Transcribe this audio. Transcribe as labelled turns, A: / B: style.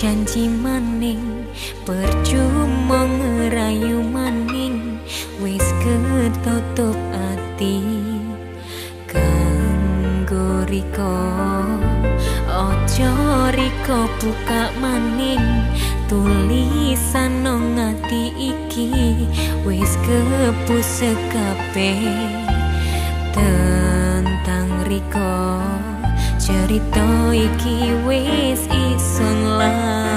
A: janji maning percuma ngerayu maning wis ketutup ati. Kanggo riko ojo riko buka maning tulisan nang ati iki wis kepuse kabeh. Tentang riko cerita iki wis ison love.